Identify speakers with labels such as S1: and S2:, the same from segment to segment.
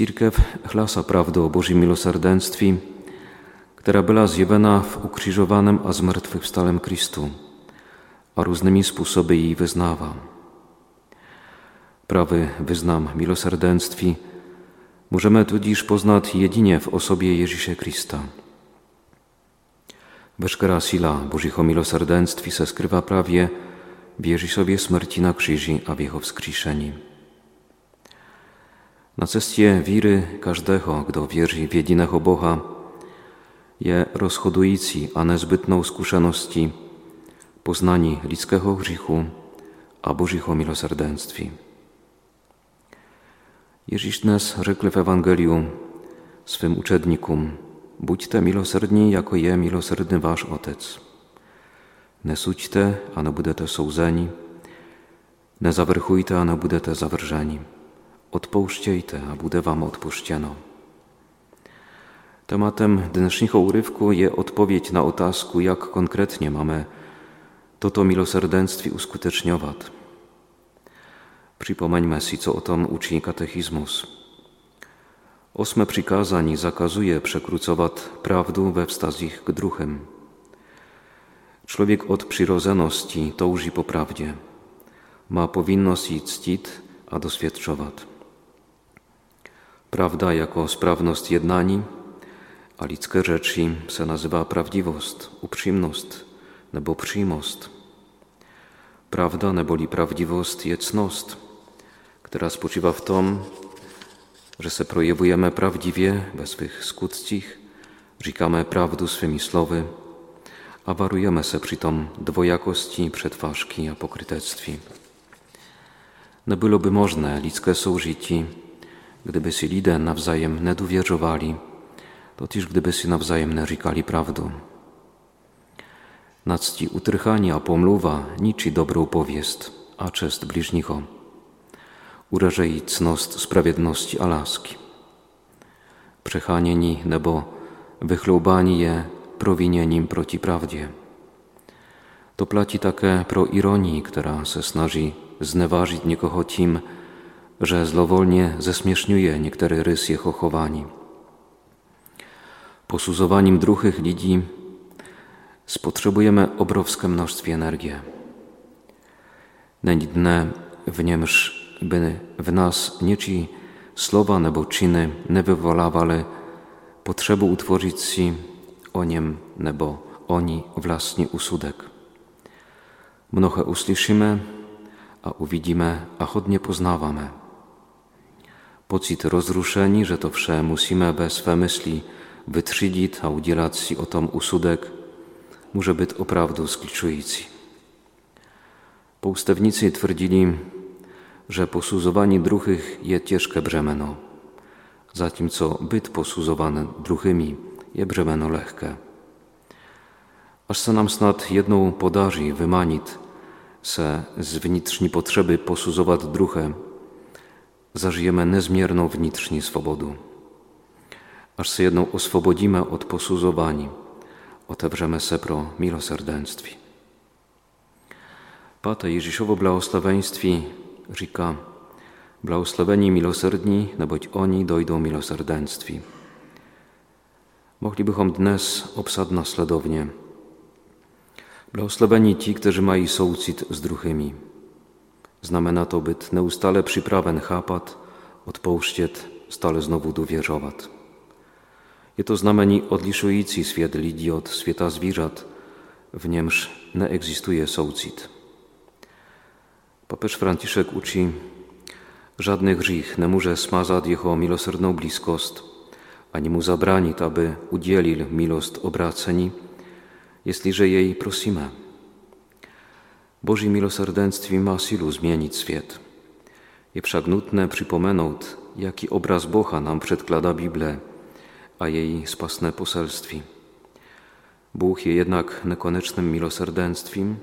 S1: Církev hlasa prawdu o Božím milosrdenství, která byla zjevena v ukřižovaném a zmrtvých Kristu a różnymi sposoby jej wyznawa. Prawy wyznam milosrdenství możemy tudzież poznać jedynie w osobie Jezusa Krista. Veškerá sila Božího milosrdenství se skrywa prawie w Jezusowie śmierci na krzyżu a w Jego wskrzeszeniu. Na cestie wiry każdego, kto wierzy w jedynego Boha, je rozchodující a nezbytnou zkušeností poznání lidského hříchu a Božího milosrdenství. Ježíš dnes řekl v Evangeliu swym uczednikom, buďte milosrdní, jako je milosrdny váš Otec. Nesuďte, a ne budete souzeni, nezavrchujte, a ne budete zawrzeni. Odpouštějte, a bude wam odpuszczeno. Tematem dnešního úryvku je odpowiedź na otázku, jak konkretnie mamy toto milosrdenství uskuteczňovat. Připomeňme si, co o tom učí katechismus. Osme přikázání zakazuje przekrucować prawdę we wstazich k druhem. Człowiek od przyrodzeności touży po prawdzie. Ma powinność jej ctić, a doświadczować. Prawda jako sprawność jednani, a ludzkie rzeczy se nazywa prawdziwość, uprzejmość, nebo przyjmost. Prawda neboli prawdziwość je cnost, która spoczywa w tom, że se projewujemy prawdziwie we swych skutcich, říkáme prawdu swymi słowy, a warujemy se przytom dwojakości, przetwarzki a. Nie byłoby możne ludzkie soużyci, gdyby si lidé nawzajem nie dowierzowali, totiž gdyby si nawzajem nie říkali prawdu. Nacti utrychani a pomluwa niczy dobrą powiest, a czest bliźnicho. Urażej cnost sprawiedności a laski. Przechanieni nebo wychlubani je prowinieniem proti prawdzie. To placi takie pro ironii, która se snaży zneważyć niekoho tym, że zlowolnie zesmieszniuje niektóre rysy jeho chowani. Posuzowaniem druhych lidí spotrzebujemy obrowskie mnóstwie energii. Není dne, w niemż by w nas nieci słowa nebo czyny nie wywoławały potrzeby utworzyć si o niem nebo oni własny usudek. Mnohe usłyszymy, a uwidzimy, a chodnie poznawamy. Pocit rozruszeni, że to wsze musimy bez swe myśli wytrzydzić, a udzielać si o tom usudek, może być opravdu skličující. Poustewnicy twierdzili, że posuzowanie druhych je ciężkie brzemeno, zatim co byt posuzowany druhymi je brzemeno lehké. Aż se nam snad jedną podarzy wymanić se z wnitřní potrzeby posuzować druhé, zażyjemy niezmierną wnitřní swobodu. Aż se jedną oswobodzimy od posuzowania, otewrzemy se pro milosrdenství. Pate Ježišovo blahoslovenství říká, blahoslavení milosrdní, neboť oni dojdą milosrdenství. Moglibychom dnes obsad nasledownie. Blahosławieni ci, którzy mają soucit z druhymi. Znamena to byt neustale przyprawen chapat, odpouštět, stale znowu dowierzowat. Je to znamení odlišující svět lidí od světa zvířat, w němž neexistuje soucit. Papież Franciszek uczy, żadny grzech nie może smazać jego milosrdną bliskost, ani mu zabranić, aby udzielił milost obraceni, jeśliże jej prosimy. Boży milosrdenstwie ma silu zmienić świat. Je nutne przypomenąć, jaki obraz Boha nam przedklada Bible, a jej spasne poselství. Bóg je jednak nekoniecznym milosrdenstwem,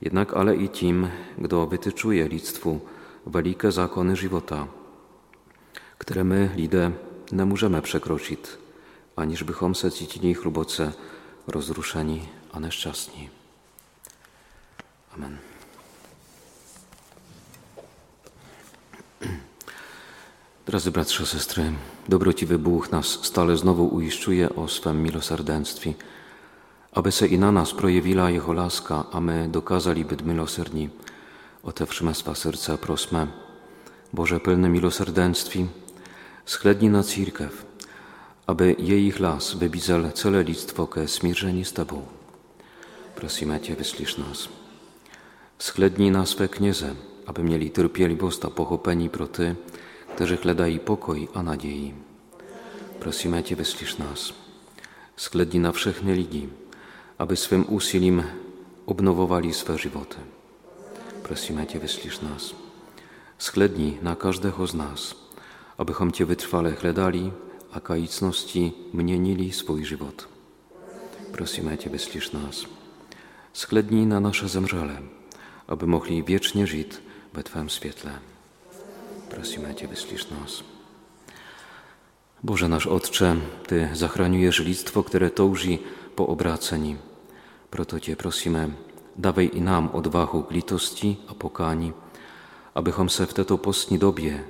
S1: jednak ale i tym, kto wytyczuje lidstwu wielkie zakony żywota, które my, lidę, nie możemy przekroczyć, aniż bychom se cítili chluboce rozruszeni a nieszczęsni. Drodzy bratrze, sestry, dobrociwy Bóg nas stale znowu uiszczuje o swym milosrdenstwie, aby se i na nas projewila Jego laska, a my dokazali być milosrdni. O te wszymestwa serca prosme. Boże pełne milosrdenstwi, schledni na církev, aby jej las wybizal cele lidstwo ke smirzeni z Tebą. Prosimy Cię, wyslysz nas. Schledni na swe knieze, aby mieli trpieliwość a pochopeni pro Ty, którzy chledají pokoj a nadziei. Prosimy Cię, wyslysz nas. Schledni na všechny lidi, aby swym usilím obnowowali swe żywoty. Prosimy Cię, wyslysz nas. Schledni na każdego z nas, abychom Cię wytrwale chledali, a kaicności mnienili swój żywot. Prosimy Cię, wyslysz nas. Schlednij na nasze zemrzele, aby mogli wiecznie żyć we Twym świetle. Prosimy Cię, wyslysz nas. Boże nasz Otcze, Ty zachraniujesz lidstwo, które touży po obraceni. Proto Cię prosimy, dawaj i nam odwahu k litosti a pokani, abychom se w této postní dobie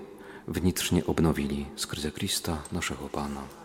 S1: vnitřně obnovili skrze Krista, naszego Pana. Amen.